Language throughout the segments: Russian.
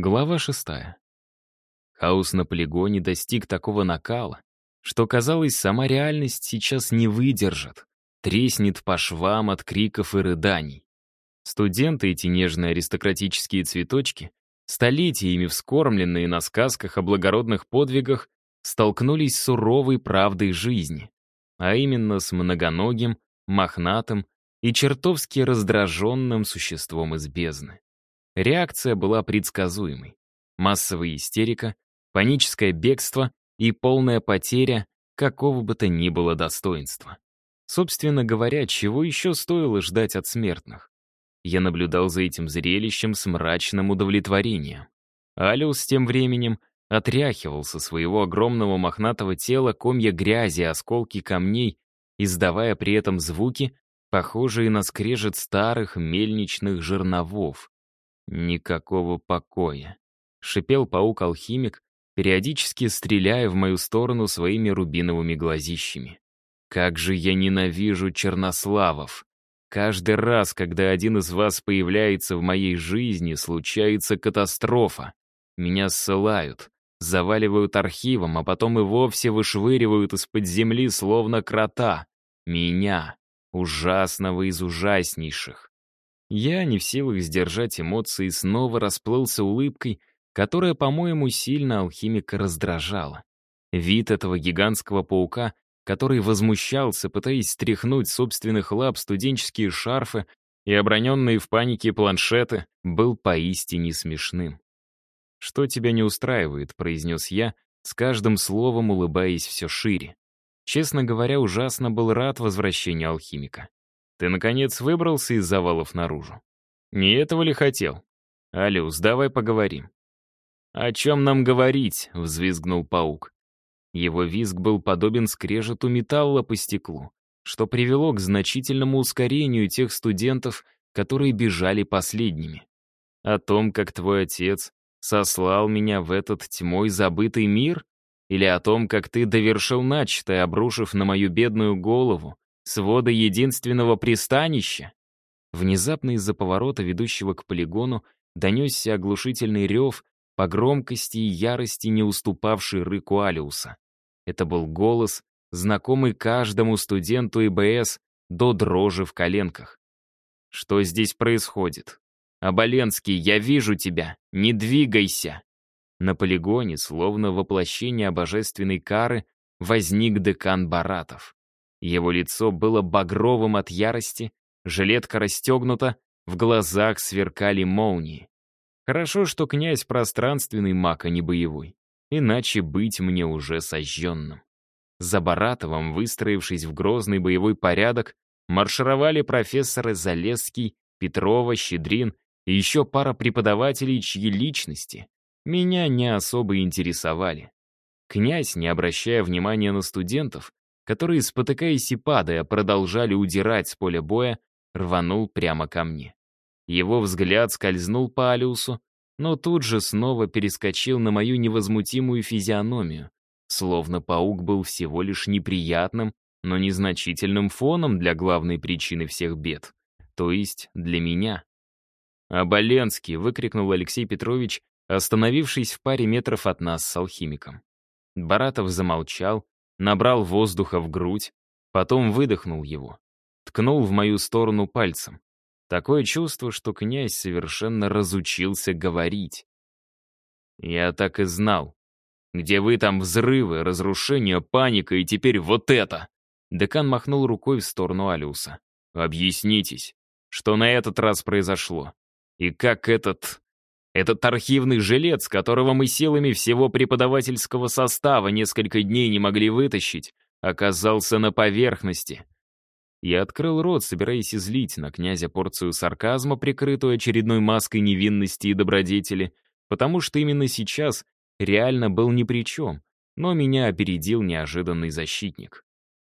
Глава шестая. Хаос на полигоне достиг такого накала, что, казалось, сама реальность сейчас не выдержит, треснет по швам от криков и рыданий. Студенты, эти нежные аристократические цветочки, столетиями вскормленные на сказках о благородных подвигах, столкнулись с суровой правдой жизни, а именно с многоногим, мохнатым и чертовски раздраженным существом из бездны. Реакция была предсказуемой. Массовая истерика, паническое бегство и полная потеря какого бы то ни было достоинства. Собственно говоря, чего еще стоило ждать от смертных? Я наблюдал за этим зрелищем с мрачным удовлетворением. Алиус тем временем отряхивал со своего огромного мохнатого тела комья грязи, осколки камней, издавая при этом звуки, похожие на скрежет старых мельничных жерновов. Никакого покоя. Шипел паук-алхимик, периодически стреляя в мою сторону своими рубиновыми глазищами. Как же я ненавижу чернославов! Каждый раз, когда один из вас появляется в моей жизни, случается катастрофа. Меня ссылают, заваливают архивом, а потом и вовсе вышвыривают из-под земли, словно крота. Меня, ужасного из ужаснейших. Я, не в силах сдержать эмоции, снова расплылся улыбкой, которая, по-моему, сильно алхимика раздражала. Вид этого гигантского паука, который возмущался, пытаясь стряхнуть собственных лап студенческие шарфы и оброненные в панике планшеты, был поистине смешным. «Что тебя не устраивает?» — произнес я, с каждым словом улыбаясь все шире. Честно говоря, ужасно был рад возвращению алхимика. Ты, наконец, выбрался из завалов наружу? Не этого ли хотел? Алюс, давай поговорим. «О чем нам говорить?» — взвизгнул паук. Его визг был подобен скрежету металла по стеклу, что привело к значительному ускорению тех студентов, которые бежали последними. О том, как твой отец сослал меня в этот тьмой забытый мир? Или о том, как ты довершил начатое, обрушив на мою бедную голову свода единственного пристанища. Внезапно из-за поворота, ведущего к полигону, донесся оглушительный рев, по громкости и ярости не уступавший рыку Алиуса. Это был голос, знакомый каждому студенту ИБС до дрожи в коленках. «Что здесь происходит? Оболенский, я вижу тебя! Не двигайся!» На полигоне, словно воплощение божественной кары, возник декан Баратов. Его лицо было багровым от ярости, жилетка расстегнута, в глазах сверкали молнии. Хорошо, что князь пространственный маг, а не боевой. Иначе быть мне уже сожженным. За Баратовым, выстроившись в грозный боевой порядок, маршировали профессоры Залесский, Петрова, Щедрин и еще пара преподавателей, чьи личности меня не особо интересовали. Князь, не обращая внимания на студентов, которые, спотыкаясь и падая, продолжали удирать с поля боя, рванул прямо ко мне. Его взгляд скользнул по Алиусу, но тут же снова перескочил на мою невозмутимую физиономию, словно паук был всего лишь неприятным, но незначительным фоном для главной причины всех бед, то есть для меня. «Оболенский!» — выкрикнул Алексей Петрович, остановившись в паре метров от нас с алхимиком. Баратов замолчал, набрал воздуха в грудь, потом выдохнул его, ткнул в мою сторону пальцем. Такое чувство, что князь совершенно разучился говорить. Я так и знал. Где вы там взрывы, разрушения, паника и теперь вот это? Декан махнул рукой в сторону Алиуса. Объяснитесь, что на этот раз произошло? И как этот этот архивный жилец, которого мы силами всего преподавательского состава несколько дней не могли вытащить, оказался на поверхности. Я открыл рот, собираясь излить на князя порцию сарказма, прикрытую очередной маской невинности и добродетели, потому что именно сейчас реально был ни при чем, но меня опередил неожиданный защитник.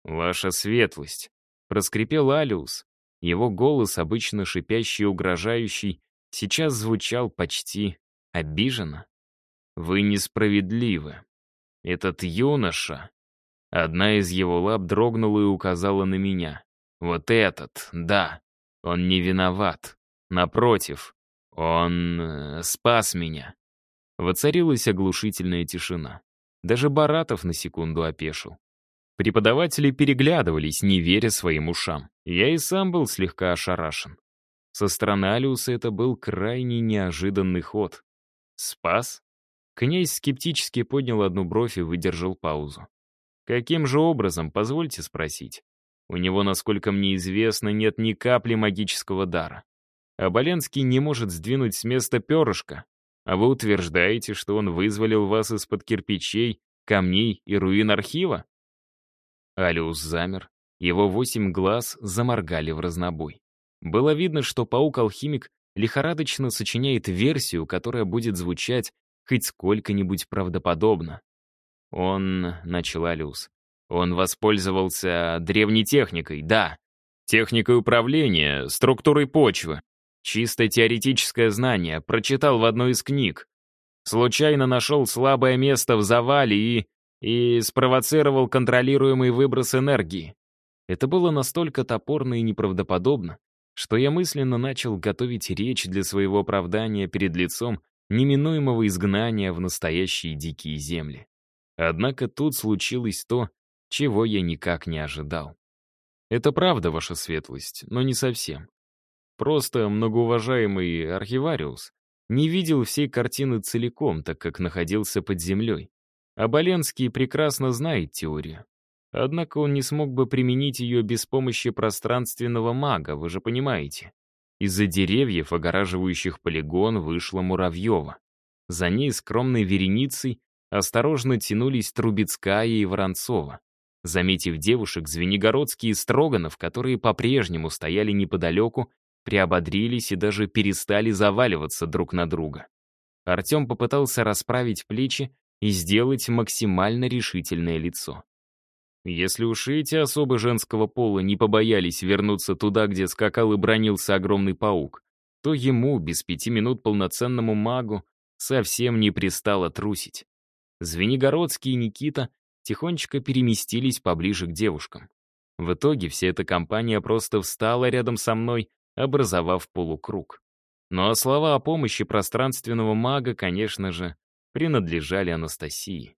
«Ваша светлость», — проскрипел Алиус. Его голос, обычно шипящий и угрожающий, сейчас звучал почти обиженно. «Вы несправедливы. Этот юноша...» Одна из его лап дрогнула и указала на меня. «Вот этот, да, он не виноват. Напротив, он э, спас меня. Воцарилась оглушительная тишина. Даже Баратов на секунду опешил. Преподаватели переглядывались, не веря своим ушам. Я и сам был слегка ошарашен. Со стороны Алиуса это был крайне неожиданный ход. Спас? Князь скептически поднял одну бровь и выдержал паузу. Каким же образом, позвольте спросить? У него, насколько мне известно, нет ни капли магического дара. А Боленский не может сдвинуть с места перышко. А вы утверждаете, что он вызволил вас из-под кирпичей, камней и руин архива? Алиус замер. Его восемь глаз заморгали в разнобой. Было видно, что паук-алхимик лихорадочно сочиняет версию, которая будет звучать хоть сколько-нибудь правдоподобно. Он, — начал Алиус, — он воспользовался древней техникой, да, техникой управления, структурой почвы, Чисто теоретическое знание, прочитал в одной из книг. Случайно нашел слабое место в завале и... и спровоцировал контролируемый выброс энергии. Это было настолько топорно и неправдоподобно, что я мысленно начал готовить речь для своего оправдания перед лицом неминуемого изгнания в настоящие дикие земли. Однако тут случилось то, чего я никак не ожидал. Это правда, ваша светлость, но не совсем. Просто многоуважаемый архивариус не видел всей картины целиком, так как находился под землей. А Боленский прекрасно знает теорию. Однако он не смог бы применить ее без помощи пространственного мага, вы же понимаете. Из-за деревьев, огораживающих полигон, вышла Муравьева. За ней скромной вереницей осторожно тянулись Трубецкая и Воронцова. Заметив девушек, Звенигородский и Строганов, которые по-прежнему стояли неподалеку, приободрились и даже перестали заваливаться друг на друга. Артем попытался расправить плечи и сделать максимально решительное лицо. Если уж эти особы женского пола не побоялись вернуться туда, где скакал и бронился огромный паук, то ему, без пяти минут полноценному магу, совсем не пристало трусить. Звенигородский и Никита тихонечко переместились поближе к девушкам. В итоге вся эта компания просто встала рядом со мной образовав полукруг. Ну а слова о помощи пространственного мага, конечно же, принадлежали Анастасии.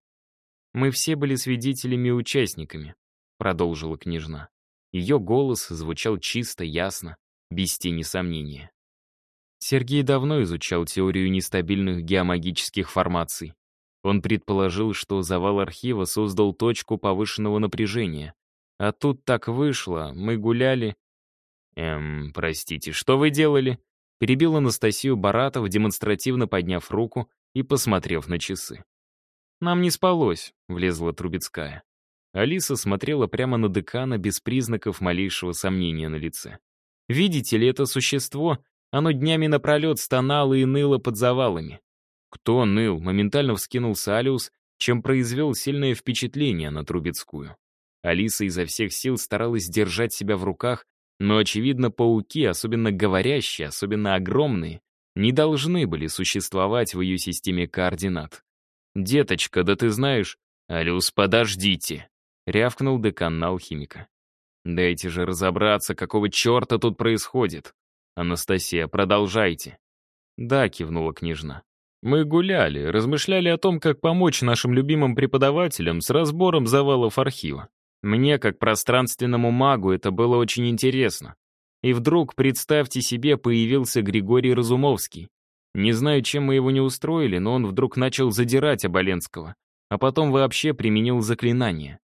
«Мы все были свидетелями и участниками», — продолжила княжна. Ее голос звучал чисто, ясно, без тени сомнения. Сергей давно изучал теорию нестабильных геомагических формаций. Он предположил, что завал архива создал точку повышенного напряжения. А тут так вышло, мы гуляли, «Эм, простите, что вы делали?» Перебил Анастасию Баратов, демонстративно подняв руку и посмотрев на часы. «Нам не спалось», — влезла Трубецкая. Алиса смотрела прямо на декана без признаков малейшего сомнения на лице. «Видите ли, это существо, оно днями напролет стонало и ныло под завалами». «Кто ныл?» — моментально вскинулся Алиус, чем произвел сильное впечатление на Трубецкую. Алиса изо всех сил старалась держать себя в руках но, очевидно, пауки, особенно говорящие, особенно огромные, не должны были существовать в ее системе координат. «Деточка, да ты знаешь...» «Алюс, подождите!» — рявкнул декан алхимика. «Дайте же разобраться, какого черта тут происходит. Анастасия, продолжайте». «Да», — кивнула княжна. «Мы гуляли, размышляли о том, как помочь нашим любимым преподавателям с разбором завалов архива. Мне, как пространственному магу, это было очень интересно. И вдруг, представьте себе, появился Григорий Разумовский. Не знаю, чем мы его не устроили, но он вдруг начал задирать Оболенского, а потом вообще применил заклинание.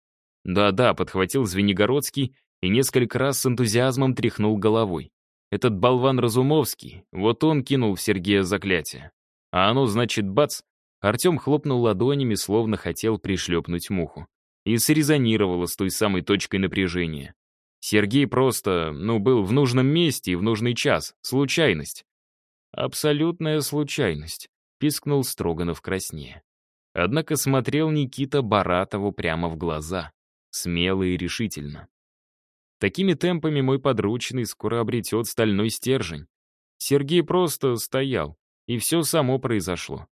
Да-да, подхватил Звенигородский и несколько раз с энтузиазмом тряхнул головой. Этот болван Разумовский, вот он кинул в Сергея заклятие. А оно, значит, бац, Артем хлопнул ладонями, словно хотел пришлепнуть муху и срезонировало с той самой точкой напряжения. Сергей просто, ну, был в нужном месте и в нужный час. Случайность. Абсолютная случайность, пискнул Строганов краснее. Однако смотрел Никита Баратову прямо в глаза, смело и решительно. Такими темпами мой подручный скоро обретет стальной стержень. Сергей просто стоял, и все само произошло.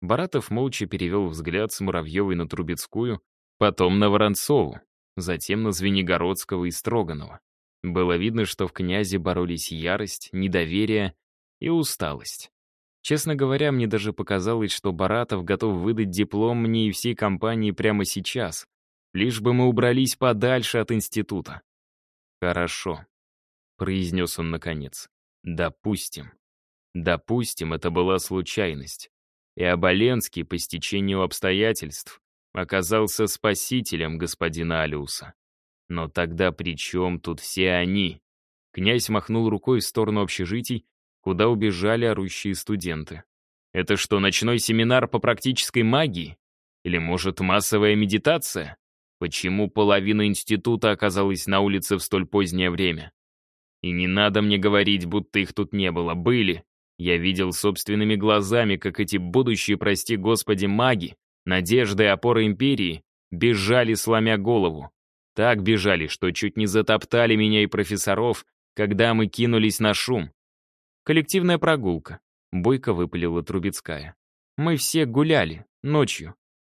Баратов молча перевел взгляд с Муравьевой на Трубецкую, Потом на Воронцову, затем на Звенигородского и Строганова. Было видно, что в князе боролись ярость, недоверие и усталость. Честно говоря, мне даже показалось, что Баратов готов выдать диплом мне и всей компании прямо сейчас, лишь бы мы убрались подальше от института. «Хорошо», — произнес он наконец. «Допустим. Допустим, это была случайность. И Оболенский, по стечению обстоятельств, оказался спасителем господина Алиуса. Но тогда при чем тут все они?» Князь махнул рукой в сторону общежитий, куда убежали орущие студенты. «Это что, ночной семинар по практической магии? Или, может, массовая медитация? Почему половина института оказалась на улице в столь позднее время? И не надо мне говорить, будто их тут не было. Были. Я видел собственными глазами, как эти будущие, прости господи, маги, надежды и опоры империи, бежали, сломя голову. Так бежали, что чуть не затоптали меня и профессоров, когда мы кинулись на шум. Коллективная прогулка. Бойко выпалила Трубецкая. Мы все гуляли, ночью.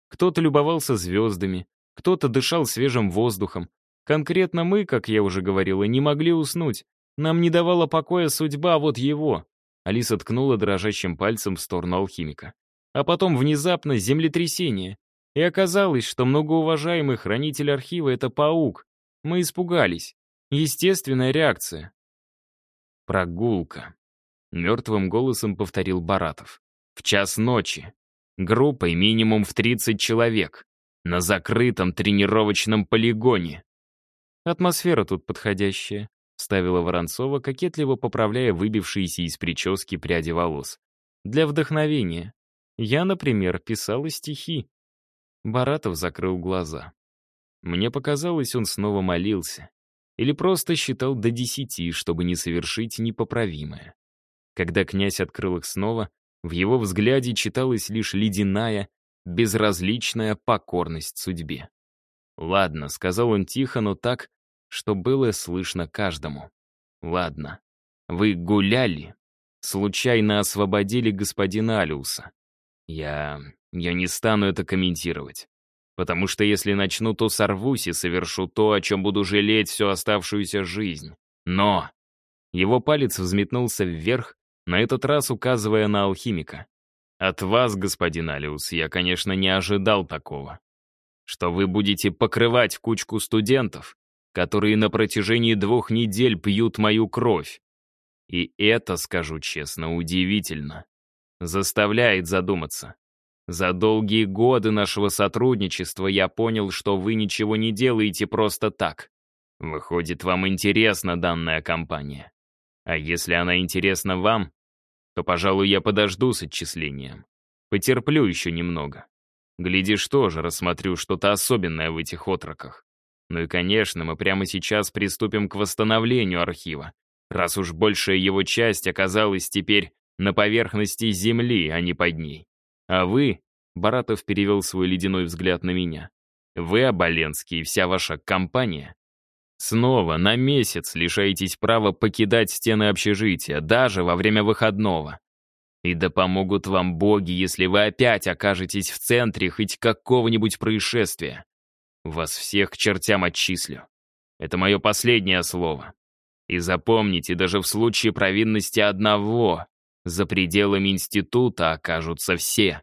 Кто-то любовался звездами, кто-то дышал свежим воздухом. Конкретно мы, как я уже говорила, не могли уснуть. Нам не давала покоя судьба, вот его. Алиса ткнула дрожащим пальцем в сторону алхимика. А потом внезапно землетрясение. И оказалось, что многоуважаемый хранитель архива — это паук. Мы испугались. Естественная реакция. Прогулка. Мертвым голосом повторил Баратов. В час ночи. Группой минимум в 30 человек на закрытом тренировочном полигоне. Атмосфера тут подходящая, ставила Воронцова, кокетливо поправляя выбившиеся из прически пряди волос. Для вдохновения. Я, например, писала стихи. Баратов закрыл глаза. Мне показалось, он снова молился. Или просто считал до десяти, чтобы не совершить непоправимое. Когда князь открыл их снова, в его взгляде читалась лишь ледяная, безразличная покорность судьбе. «Ладно», — сказал он тихо, но так, что было слышно каждому. «Ладно, вы гуляли, случайно освободили господина Алиуса. Я... я не стану это комментировать. Потому что если начну, то сорвусь и совершу то, о чем буду жалеть всю оставшуюся жизнь. Но...» Его палец взметнулся вверх, на этот раз указывая на алхимика. От вас, господин Алиус, я, конечно, не ожидал такого. Что вы будете покрывать кучку студентов, которые на протяжении двух недель пьют мою кровь. И это, скажу честно, удивительно. Заставляет задуматься. За долгие годы нашего сотрудничества я понял, что вы ничего не делаете просто так. Выходит, вам интересна данная компания. А если она интересна вам, то, пожалуй, я подожду с отчислением. Потерплю еще немного. Глядишь, тоже рассмотрю что-то особенное в этих отроках. Ну и, конечно, мы прямо сейчас приступим к восстановлению архива, раз уж большая его часть оказалась теперь на поверхности Земли, а не под ней. А вы, Баратов перевел свой ледяной взгляд на меня, вы, Оболенский, и вся ваша компания, Снова на месяц лишаетесь права покидать стены общежития, даже во время выходного. И да помогут вам боги, если вы опять окажетесь в центре хоть какого-нибудь происшествия. Вас всех к чертям отчислю. Это мое последнее слово. И запомните, даже в случае провинности одного, за пределами института окажутся все.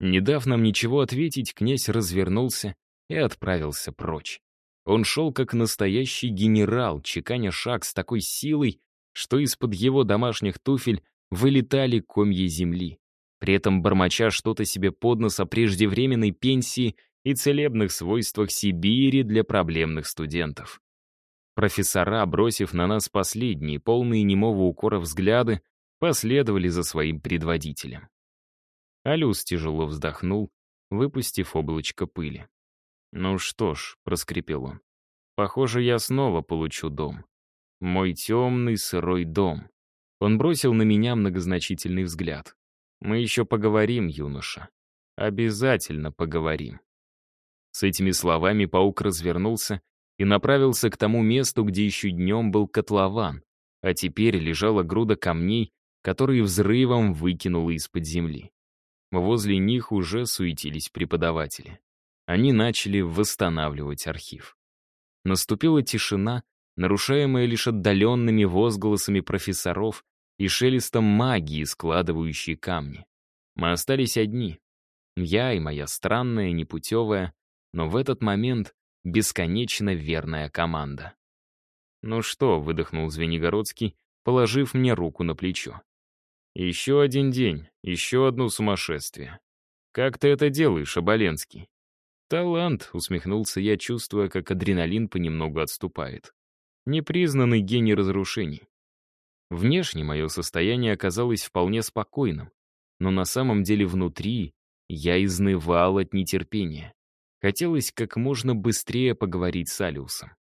Не дав нам ничего ответить, князь развернулся и отправился прочь. Он шел как настоящий генерал, чеканя шаг с такой силой, что из-под его домашних туфель вылетали комья земли. При этом бормоча что-то себе под нос о преждевременной пенсии и целебных свойствах Сибири для проблемных студентов. Профессора, бросив на нас последние, полные немого укора взгляды, последовали за своим предводителем. Алюс тяжело вздохнул, выпустив облачко пыли. «Ну что ж», — проскрипел он, — «похоже, я снова получу дом. Мой темный сырой дом». Он бросил на меня многозначительный взгляд. «Мы еще поговорим, юноша. Обязательно поговорим». С этими словами паук развернулся и направился к тому месту, где еще днем был котлован, а теперь лежала груда камней, которые взрывом выкинуло из-под земли. Возле них уже суетились преподаватели они начали восстанавливать архив. Наступила тишина, нарушаемая лишь отдаленными возгласами профессоров и шелестом магии, складывающей камни. Мы остались одни. Я и моя странная, непутевая, но в этот момент бесконечно верная команда. «Ну что», — выдохнул Звенигородский, положив мне руку на плечо. «Еще один день, еще одно сумасшествие. Как ты это делаешь, Оболенский?» «Талант», — усмехнулся я, чувствуя, как адреналин понемногу отступает. «Непризнанный гений разрушений». Внешне мое состояние оказалось вполне спокойным, но на самом деле внутри я изнывал от нетерпения. Хотелось как можно быстрее поговорить с Алиусом.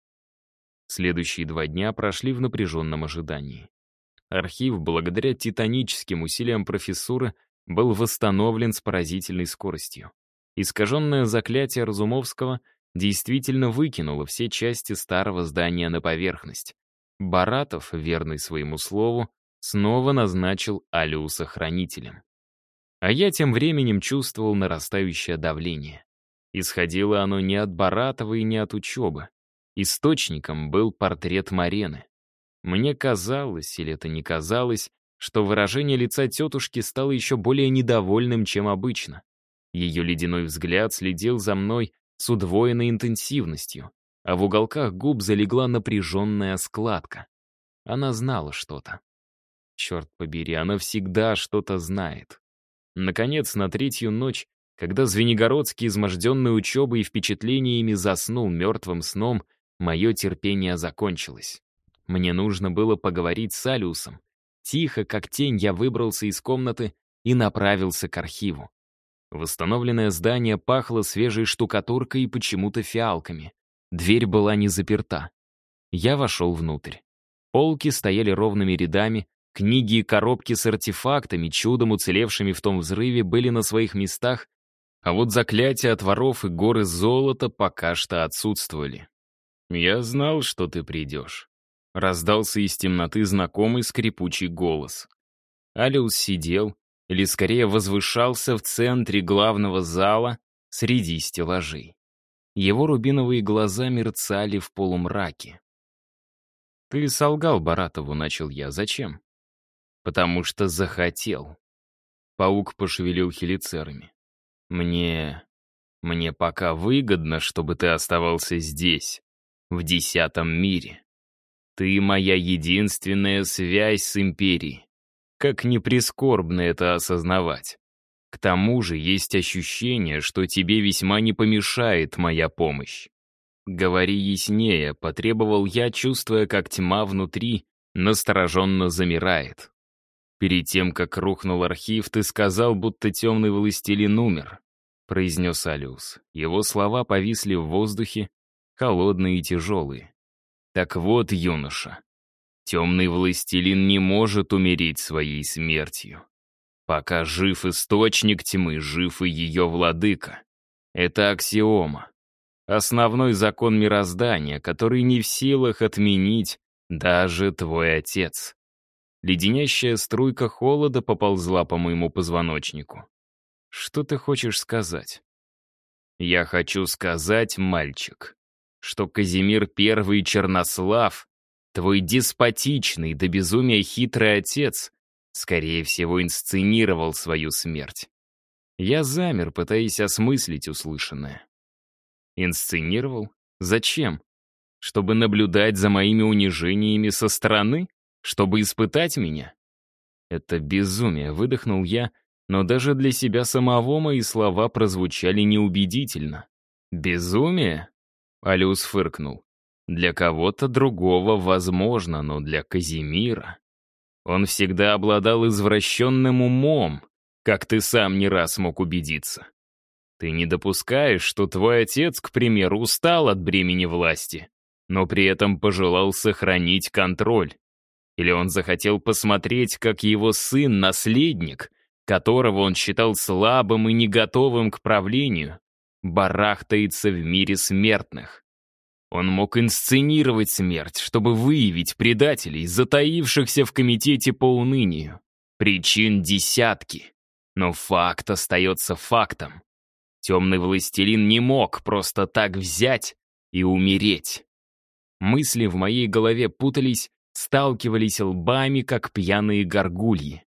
Следующие два дня прошли в напряженном ожидании. Архив, благодаря титаническим усилиям профессора, был восстановлен с поразительной скоростью. Искаженное заклятие Разумовского действительно выкинуло все части старого здания на поверхность. Баратов, верный своему слову, снова назначил Алиуса хранителем. А я тем временем чувствовал нарастающее давление. Исходило оно не от Баратова и не от учебы. Источником был портрет Марены. Мне казалось, или это не казалось, что выражение лица тетушки стало еще более недовольным, чем обычно. Ее ледяной взгляд следил за мной с удвоенной интенсивностью, а в уголках губ залегла напряженная складка. Она знала что-то. Черт побери, она всегда что-то знает. Наконец, на третью ночь, когда Звенигородский, изможденный учебой и впечатлениями, заснул мертвым сном, мое терпение закончилось. Мне нужно было поговорить с Алиусом. Тихо, как тень, я выбрался из комнаты и направился к архиву. Восстановленное здание пахло свежей штукатуркой и почему-то фиалками. Дверь была не заперта. Я вошел внутрь. Полки стояли ровными рядами, книги и коробки с артефактами, чудом уцелевшими в том взрыве, были на своих местах, а вот заклятия от воров и горы золота пока что отсутствовали. «Я знал, что ты придешь», — раздался из темноты знакомый скрипучий голос. Алиус сидел, или скорее возвышался в центре главного зала среди стеллажей. Его рубиновые глаза мерцали в полумраке. «Ты солгал Баратову», — начал я. «Зачем?» «Потому что захотел». Паук пошевелил хелицерами. «Мне... мне пока выгодно, чтобы ты оставался здесь, в десятом мире. Ты моя единственная связь с Империей. Как не прискорбно это осознавать. К тому же есть ощущение, что тебе весьма не помешает моя помощь. «Говори яснее», — потребовал я, чувствуя, как тьма внутри настороженно замирает. «Перед тем, как рухнул архив, ты сказал, будто темный властелин умер», — произнес Алиус. Его слова повисли в воздухе, холодные и тяжелые. «Так вот, юноша, Темный властелин не может умереть своей смертью. Пока жив источник тьмы, жив и ее владыка. Это аксиома. Основной закон мироздания, который не в силах отменить даже твой отец. Леденящая струйка холода поползла по моему позвоночнику. Что ты хочешь сказать? Я хочу сказать, мальчик, что Казимир Первый Чернослав Твой деспотичный до безумия хитрый отец, скорее всего, инсценировал свою смерть. Я замер, пытаясь осмыслить услышанное. Инсценировал? Зачем? Чтобы наблюдать за моими унижениями со стороны? Чтобы испытать меня? Это безумие, выдохнул я, но даже для себя самого мои слова прозвучали неубедительно. «Безумие?» — Алиус фыркнул. Для кого-то другого возможно, но для Казимира... Он всегда обладал извращенным умом, как ты сам не раз мог убедиться. Ты не допускаешь, что твой отец, к примеру, устал от бремени власти, но при этом пожелал сохранить контроль. Или он захотел посмотреть, как его сын, наследник, которого он считал слабым и не готовым к правлению, барахтается в мире смертных. Он мог инсценировать смерть, чтобы выявить предателей, затаившихся в комитете по унынию. Причин десятки. Но факт остается фактом. Темный властелин не мог просто так взять и умереть. Мысли в моей голове путались, сталкивались лбами, как пьяные горгульи.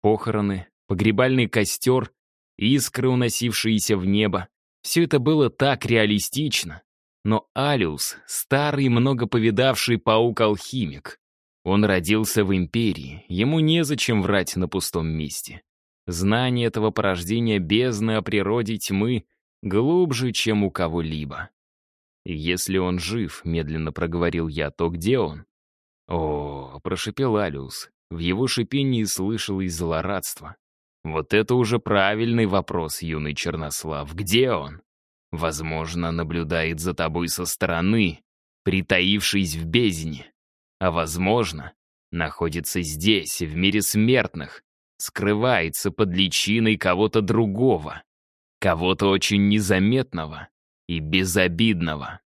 Похороны, погребальный костер, искры, уносившиеся в небо — все это было так реалистично. Но Алиус — старый, много повидавший паук-алхимик. Он родился в Империи, ему незачем врать на пустом месте. Знание этого порождения бездны о природе тьмы глубже, чем у кого-либо. «Если он жив», — медленно проговорил я, — «то где он?» «О», — прошепел Алиус. В его шипении слышалось злорадство. «Вот это уже правильный вопрос, юный Чернослав. Где он?» «Возможно, наблюдает за тобой со стороны, притаившись в бездне. А возможно, находится здесь, в мире смертных, скрывается под личиной кого-то другого, кого-то очень незаметного и безобидного.